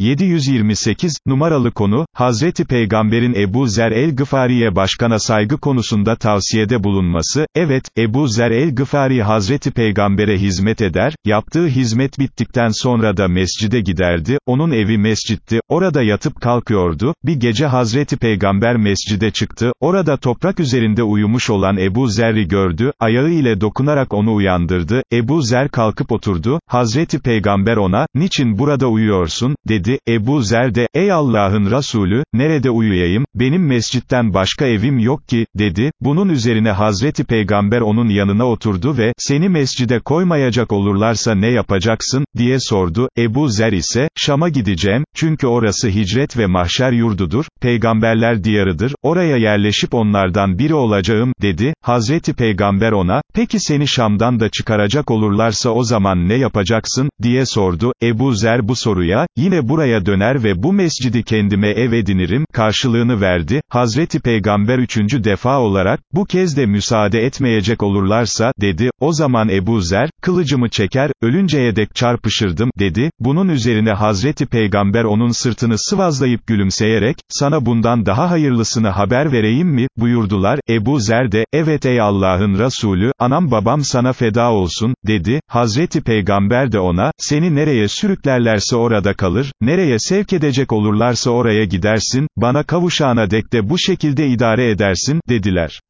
728, numaralı konu, Hazreti Peygamber'in Ebu Zer el-Gıfari'ye başkana saygı konusunda tavsiyede bulunması, evet, Ebu Zer el-Gıfari Hazreti Peygamber'e hizmet eder, yaptığı hizmet bittikten sonra da mescide giderdi, onun evi mescitti, orada yatıp kalkıyordu, bir gece Hazreti Peygamber mescide çıktı, orada toprak üzerinde uyumuş olan Ebu Zer'i gördü, ayağı ile dokunarak onu uyandırdı, Ebu Zer kalkıp oturdu, Hazreti Peygamber ona, niçin burada uyuyorsun, dedi, Ebu Zer de, ey Allah'ın Resulü, nerede uyuyayım, benim mescitten başka evim yok ki, dedi, bunun üzerine Hazreti Peygamber onun yanına oturdu ve, seni mescide koymayacak olurlarsa ne yapacaksın, diye sordu, Ebu Zer ise, Şam'a gideceğim, çünkü orası hicret ve mahşer yurdudur, peygamberler diyarıdır, oraya yerleşip onlardan biri olacağım, dedi, Hazreti Peygamber ona, peki seni Şam'dan da çıkaracak olurlarsa o zaman ne yapacaksın, diye sordu, Ebu Zer bu soruya, yine buraya döner ve bu mescidi kendime ev edinirim, karşılığını verdi, Hazreti Peygamber üçüncü defa olarak, bu kez de müsaade etmeyecek olurlarsa, dedi, o zaman Ebu Zer, kılıcımı çeker, ölünceye dek çarpışırdım, dedi, bunun üzerine Hazreti Peygamber onun sırtını sıvazlayıp gülümseyerek, sana bundan daha hayırlısını haber vereyim mi, buyurdular, Ebu Zer de, evet ey Allah'ın Resulü, anam babam sana feda olsun, dedi, Hazreti Peygamber de ona, seni nereye sürüklerlerse orada kalır, nereye sevk edecek olurlarsa oraya gidersin, bana kavuşağına dek de bu şekilde idare edersin, dediler.